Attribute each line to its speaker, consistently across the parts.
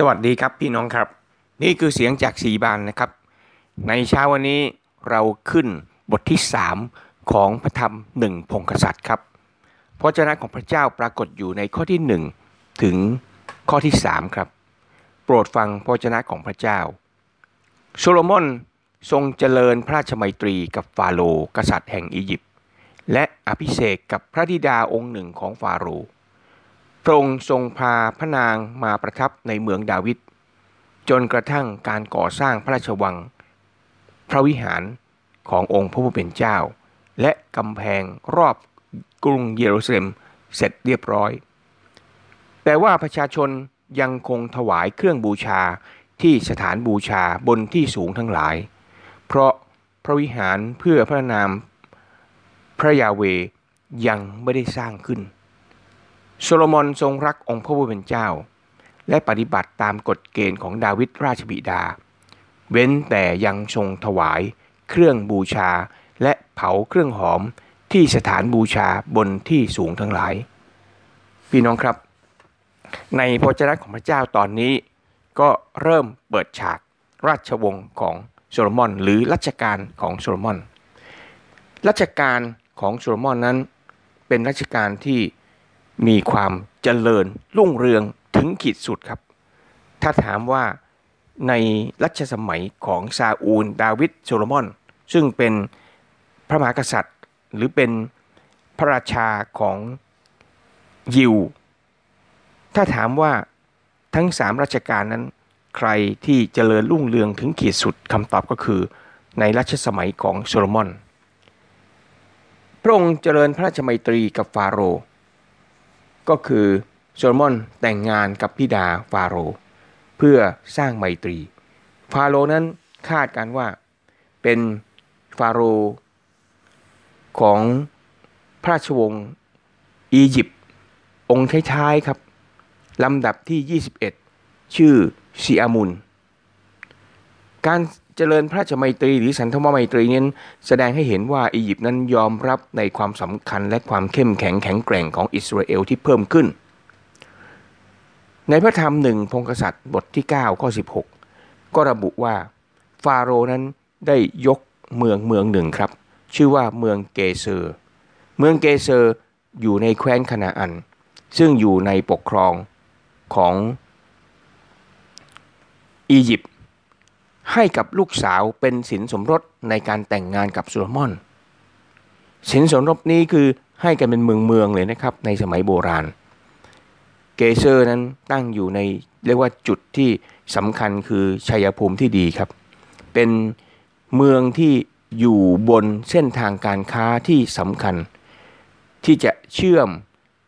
Speaker 1: สวัสดีครับพี่น้องครับ นี่คือเสียงจากสีบานนะครับ ในเช้าวันนี้เราขึ้นบทที่ 3 ของพระธรรมหนึ่งพงกษัตริย์ครับพระเจ้าของพระเจ้าปรากฏอยู่ในข้อที่ 1 ถึงข้อที่ 3 ครับ โปรดฟังพระเจ้าของพระเจ้า โซโลมอนทรงเจริญพระราชมัยตรีกับฟาโรห์กษัตริย์แห่งอียิปต์และอภิเษกกับพระธิดาองค์หนึ่งของฟาโรห์ พระองค์ทรงพาพระนางมาประทับในเมืองดาวิดจนกระทั่งการก่อสร้างพระราชวัง พระวิหารขององค์พระผู้เป็นเจ้า และกำแพงรอบกรุงเยรูซาเล็มเสร็จเรียบร้อย แต่ว่าประชาชนยังคงถวายเครื่องบูชาที่สถานบูชาบนที่สูงทั้งหลาย เพราะพระวิหารเพื่อพระนามพระยาเวยังไม่ได้สร้างขึ้น โซโลมอนทรงรักองค์พระผู้เป็นเจ้า และปฏิบัติตามกฎเกณฑ์ของดาวิดราชบิดา เว้นแต่ยังทรงถวาย เครื่องบูชาและเผาเครื่องหอมที่สถานบูชาบนที่สูงทั้งหลาย พี่น้องครับ ในพระเจ้าของพระเจ้าตอนนี้ ก็เริ่มเปิดฉากราชวงศ์ของโซโลมอน หรือรัชกาลของโซโลมอนรัชกาลของโซโลมอนนั้น เป็นรัชกาลที่ มีความเจริญรุ่งเรืองถึงขีดสุดครับ ถ้าถามว่าในรัชสมัยของซาอูล ดาวิดโซโลมอน ซึ่งเป็นพระมหากษัตริย์ หรือเป็นพระราชาของยิว ถ้าถามว่าทั้งสามราชการนั้น ใครที่เจริญรุ่งเรืองถึงขีดสุดคำตอบก็คือ ในรัชสมัยของโซโลมอน พระองค์เจริญพระราชมัยตรีกับฟาโรห์ ก็คือโซโลมอนแต่งงานกับพิดาฟาโรห์เพื่อสร้างไมตรี ฟาโรห์นั้นคาดการว่าเป็นฟาโรห์ของพระราชวงศ์อียิปต์องค์ท้ายๆครับลำดับที่ 21 ชื่อซีอามุน การ เจริญพระราชมัยตรีหรือสันธมไมตรีนี้แสดงให้เห็นว่าอียิปต์นั้นยอมรับในความสำคัญและความเข้มแข็งแข็งแกร่งของอิสราเอลที่เพิ่มขึ้น ในพระธรรมหนึ่งพงกษัตริย์บทที่ 9 ข้อ 16 ก็ระบุว่าฟาโรนั้นได้ยกเมืองเมืองหนึ่งครับ ชื่อว่าเมืองเกเซอร์ เมืองเกเซอร์อยู่ในแคว้นคณาอัน ซึ่งอยู่ในปกครองของอียิปต์ ให้กับลูกสาวเป็นสินสมรสในการแต่งงานกับโซโลมอน สินสมรสนี้คือให้กันเป็นเมืองเมืองเลยนะครับ ในสมัยโบราณ เกเซอร์นั้นตั้งอยู่ในเรียกว่าจุดที่สำคัญคือชัยภูมิที่ดีครับ เป็นเมืองที่อยู่บนเส้นทางการค้าที่สำคัญ ที่จะเชื่อม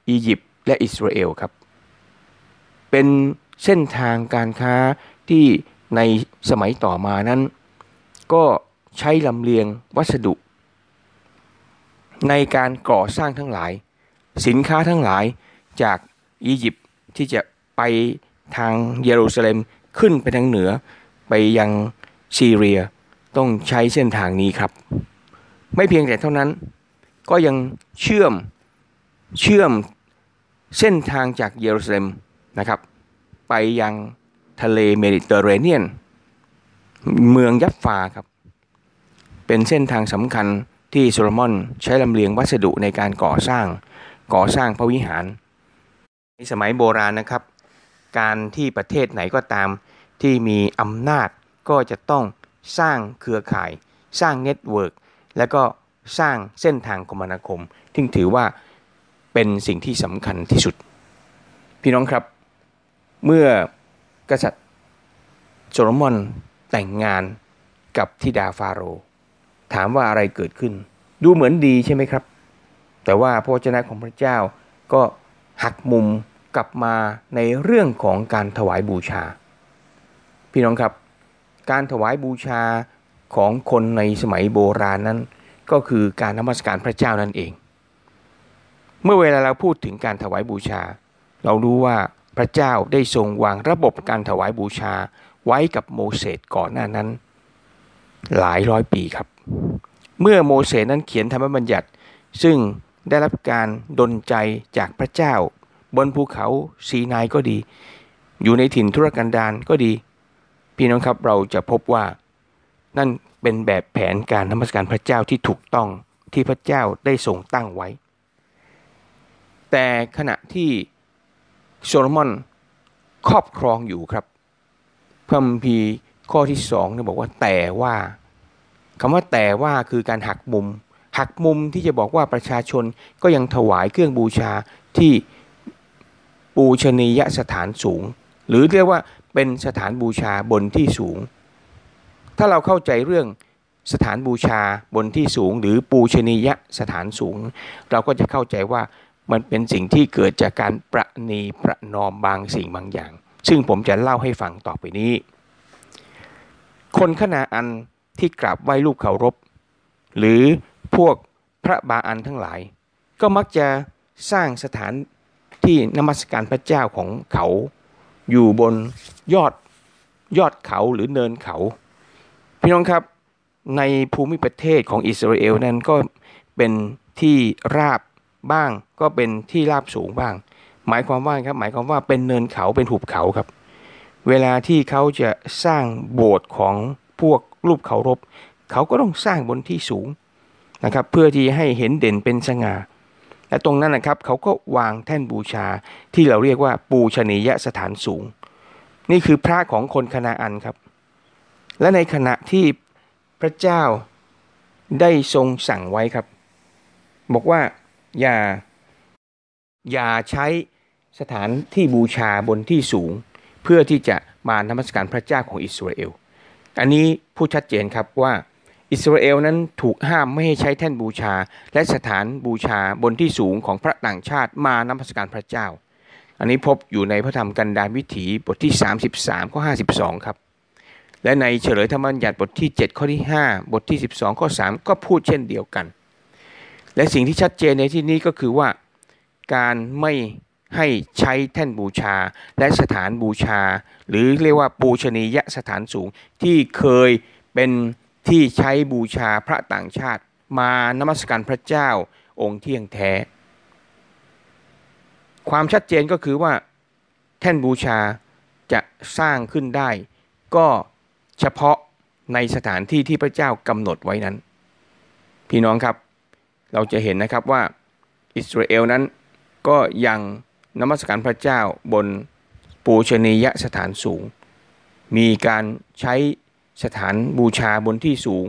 Speaker 1: อียิปต์และอิสราเอลครับ เป็นเส้นทางการค้าที่ ในสมัยต่อมานั้น ก็ใช้ลำเลียงวัสดุ ในการก่อสร้างทั้งหลาย สินค้าทั้งหลายจากอียิปต์ที่จะไปทางเยรูซาเล็มขึ้นไปทางเหนือไปยังซีเรียต้องใช้เส้นทางนี้ครับ ไม่เพียงแต่เท่านั้น ก็ยังเชื่อมเชื่อมเส้นทางจากเยรูซาเล็มนะครับ ไปยัง ทะเลเมดิเตอร์เรเนียน เมืองยัฟฟาครับ เป็นเส้นทางสำคัญที่โซโลมอนใช้ลำเลียงวัสดุในการก่อสร้างก่อสร้างพระวิหาร ในสมัยโบราณนะครับ การที่ประเทศไหนก็ตามที่มีอำนาจก็จะต้องสร้างเครือข่าย สร้าง network แล้วก็สร้างเส้นทางคมนาคมที่ถือว่าเป็นสิ่งที่สำคัญที่สุด พี่น้องครับ เมื่อ กษัตริย์โซโลมอนแต่งงานกับธิดาฟาโรถามว่าอะไรเกิดขึ้น ดูเหมือนดีใช่ไหมครับ แต่ว่าพระเจ้าของพระเจ้าก็หักมุมกลับมาในเรื่องของการถวายบูชา พี่น้องครับ การถวายบูชาของคนในสมัยโบราณนั้น ก็คือการนมัสการพระเจ้านั่นเอง เมื่อเวลาเราพูดถึงการถวายบูชา เรารู้ว่า ระเจ้าได้ทรงวางระบบการถวายบูชาไว้กับโมเสสก่อนหน้านั้น หลายร้อยปีครับ เมื่อโมเสสนั้นเขียนธรรมบัญญัติ ซึ่งได้รับการดลใจจากพระเจ้า บนภูเขาซีนายก็ดี อยู่ในถิ่นทุรกันดารก็ดี พี่น้องครับเราจะพบว่า นั่นเป็นแบบแผนการนมัสการพระเจ้าที่ถูกต้องที่พระเจ้าได้ทรงตั้งไว้ แต่ขณะที่ โซโลมอนครอบครองอยู่ครับพระมพีข้อที่สองเนี่ยบอกว่าแต่ว่าคำว่าแต่ว่าคือการหักมุม หักมุมที่จะบอกว่าประชาชนก็ยังถวายเครื่องบูชาที่ปูชนียสถานสูง หรือเรียกว่าเป็นสถานบูชาบนที่สูง ถ้าเราเข้าใจเรื่องสถานบูชาบนที่สูง หรือปูชนียสถานสูง เราก็จะเข้าใจว่า มันเป็นสิ่งที่เกิดจากการประนีประนอมบางสิ่งบางอย่าง ซึ่งผมจะเล่าให้ฟังต่อไปนี้ คนขนาอันที่กราบไหว้รูปเคารพ หรือพวกพระบาอันทั้งหลาย ก็มักจะสร้างสถานที่นมัสการพระเจ้าของเขาอยู่บนยอดยอดเขาหรือเนินเขา พี่น้องครับในภูมิประเทศของอิสราเอลนั้นก็เป็นที่ราบ บ้างก็เป็นที่ราบสูงบ้าง หมายความว่าครับหมายความว่าเป็นเนินเขาเป็นหุบเขาครับ เวลาที่เขาจะสร้างโบสถ์ของพวกรูปเคารพเขาก็ต้องสร้างบนที่สูงนะครับ เพื่อที่ให้เห็นเด่นเป็นสง่าและตรงนั้นนะครับเขาก็วางแท่นบูชาที่เราเรียกว่าปูชนียสถานสูง นี่คือพระของคนคณาอันครับ และในขณะที่พระเจ้าได้ทรงสั่งไว้ครับ บอกว่า อย่า อย่าใช้สถานที่บูชาบนที่สูง เพื่อที่จะมานมัสการพระเจ้าของอิสราเอล อันนี้พูดชัดเจนครับว่าอิสราเอลนั้นถูกห้ามไม่ให้ใช้แท่นบูชา และสถานบูชาบนที่สูงของพระต่างชาติมานมัสการพระเจ้า อันนี้พบอยู่ในพระธรรมกันดารวิถีบทที่ 33ข้อ52 ครับ และในเฉลยธรรมบัญญัติบทที่ 7 ข้อที่ 5 บทที่ 12 ข้อ 3 ก็พูดเช่นเดียวกัน และสิ่งที่ชัดเจนในที่นี้ก็คือว่าการไม่ให้ใช้แท่นบูชาและสถานบูชา หรือเรียกว่าปูชนียสถานสูงที่เคยเป็นที่ใช้บูชาพระต่างชาติ มานมัสการพระเจ้าองค์เที่ยงแท้ ความชัดเจนก็คือว่า แท่นบูชาจะสร้างขึ้นได้ ก็เฉพาะในสถานที่ที่พระเจ้ากำหนดไว้นั้น พี่น้องครับ เราจะเห็นนะครับว่าอิสราเอลนั้นก็ยังนมัสการพระเจ้าบนปูชนียสถานสูง มีการใช้สถานบูชาบนที่สูง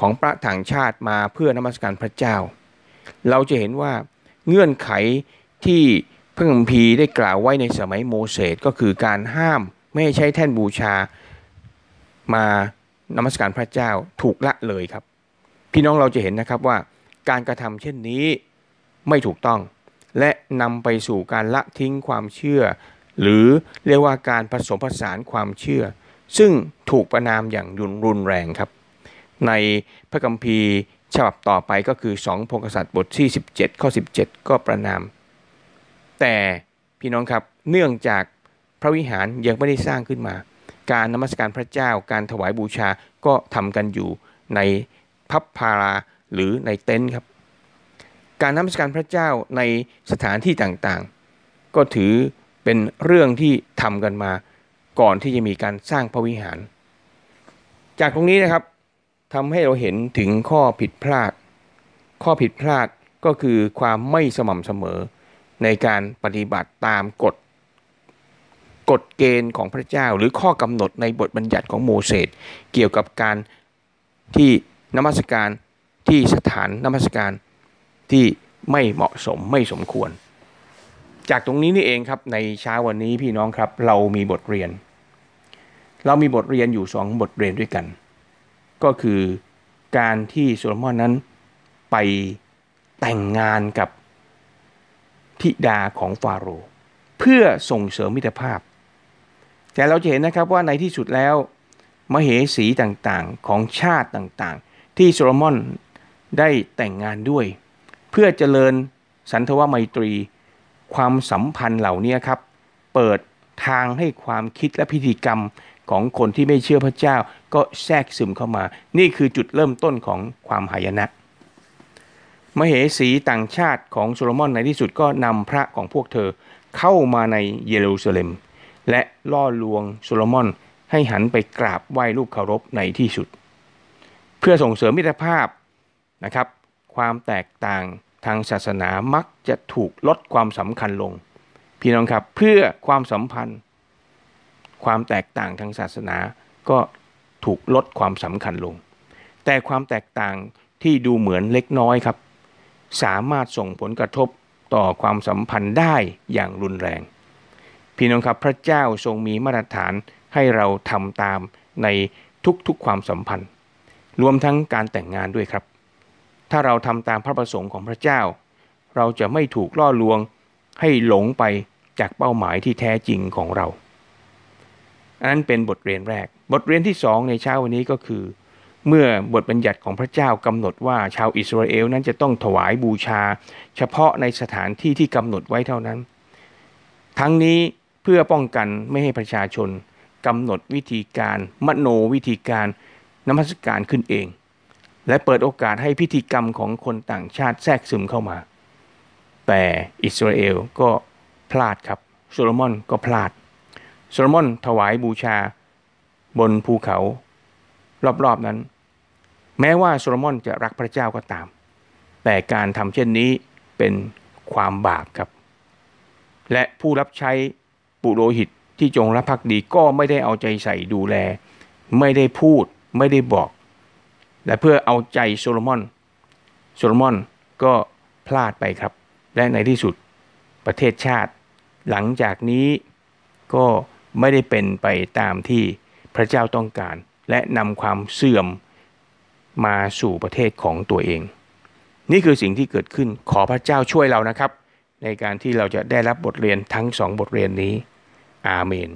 Speaker 1: ของพระต่างชาติมาเพื่อนมัสการพระเจ้า เราจะเห็นว่าเงื่อนไขที่พระคัมภีร์ได้กล่าวไว้ในสมัยโมเสสก็คือการห้ามไม่ให้ใช้แท่นบูชามานมัสการพระเจ้าถูกละเลยครับ พี่น้องเราจะเห็นนะครับว่า การกระทำเช่นนี้ไม่ถูกต้อง และนำไปสู่การละทิ้งความเชื่อ หรือเรียกว่าการผสมผสานความเชื่อ ซึ่งถูกประนามอย่างยุนรุนแรงครับ ในพระคัมภีร์ฉบับต่อไปก็คือ2พงศษัตริย์บทที่ 17 ข้อ 17 ก็ประนาม แต่พี่น้องครับเนื่องจากพระวิหารยังไม่ได้สร้างขึ้นมา การนมัสการพระเจ้าการถวายบูชาก็ทำกันอยู่ในพับพารา หรือในเต็นท์ครับ การนมัสการพระเจ้าในสถานที่ต่างๆ ก็ถือเป็นเรื่องที่ทำกันมาก่อนที่จะมีการสร้างพระวิหาร จากตรงนี้นะครับทำให้เราเห็นถึงข้อผิดพลาด ข้อผิดพลาดก็คือความไม่สม่ำเสมอในการปฏิบัติตามกฎกฎเกณฑ์ของพระเจ้า หรือข้อกำหนดในบทบัญญัติของโมเสสเกี่ยวกับการที่นมัสการ ที่สถานนมัสการที่ไม่เหมาะสมไม่สมควร จากตรงนี้นี่เองครับในเช้าวันนี้พี่น้องครับเรามีบทเรียน เรามีบทเรียนอยู่สองบทเรียนด้วยกัน ก็คือการที่โซโลมอนนั้นไปแต่งงานกับธิดาของฟาโรห์เพื่อส่งเสริมมิตรภาพ แต่เราจะเห็นนะครับว่าในที่สุดแล้ว มเหสีต่างๆของชาติต่างๆ ที่โซโลมอน ได้แต่งงานด้วย เพื่อเจริญสัมพันธไมตรี ความสัมพันธ์เหล่านี้ครับ เปิดทางให้ความคิดและพิธีกรรมของคนที่ไม่เชื่อพระเจ้า ก็แทรกซึมเข้ามา นี่คือจุดเริ่มต้นของความหายนะ มเหสีต่างชาติของโซโลมอนในที่สุดก็นำพระของพวกเธอเข้ามาในเยรูซาเล็ม และล่อลวงโซโลมอนให้หันไปกราบไหว้รูปเคารพในที่สุด เพื่อส่งเสริมมิตรภาพ นะครับ ความแตกต่างทางศาสนามักจะถูกลดความสำคัญลง พี่น้องครับเพื่อความสัมพันธ์ ความแตกต่างทางศาสนาก็ถูกลดความสำคัญลง แต่ความแตกต่างที่ดูเหมือนเล็กน้อยครับ สามารถส่งผลกระทบต่อความสัมพันธ์ได้อย่างรุนแรง พี่น้องครับพระเจ้าทรงมีมาตรฐานให้เราทำตามในทุกๆความสัมพันธ์ รวมทั้งการแต่งงานด้วยครับ ถ้าเราทำตามพระประสงค์ของพระเจ้า เราจะไม่ถูกล่อลวงให้หลงไปจากเป้าหมายที่แท้จริงของเรา อันนั้นเป็นบทเรียนแรก บทเรียนที่สองในเช้าวันนี้ก็คือ เมื่อบทบัญญัติของพระเจ้ากำหนดว่าชาวอิสราเอลนั้นจะต้องถวายบูชา เฉพาะในสถานที่ที่กำหนดไว้เท่านั้น ทั้งนี้เพื่อป้องกันไม่ให้ประชาชนกำหนดวิธีการมโนวิธีการนมัสการขึ้นเอง และเปิดโอกาสให้พิธีกรรมของคนต่างชาติแทรกซึมเข้ามา แต่อิสราเอลก็พลาดครับโซโลมอนก็พลาดโซโลมอนถวายบูชาบนภูเขา รอบๆนั้น แม้ว่าโซโลมอนจะรักพระเจ้าก็ตาม แต่การทำเช่นนี้เป็นความบาปครับ และผู้รับใช้ปุโรหิตที่จงรักภักดีก็ไม่ได้เอาใจใส่ดูแล ไม่ได้พูดไม่ได้บอก และเพื่อเอาใจโซโลมอนโซโลมอนก็พลาดไปครับ และในที่สุดประเทศชาติ หลังจากนี้ก็ไม่ได้เป็นไปตามที่พระเจ้าต้องการ และนำความเสื่อมมาสู่ประเทศของตัวเอง นี่คือสิ่งที่เกิดขึ้นขอพระเจ้าช่วยเรานะครับ ในการที่เราจะได้รับบทเรียนทั้งสองบทเรียนนี้ อาเมน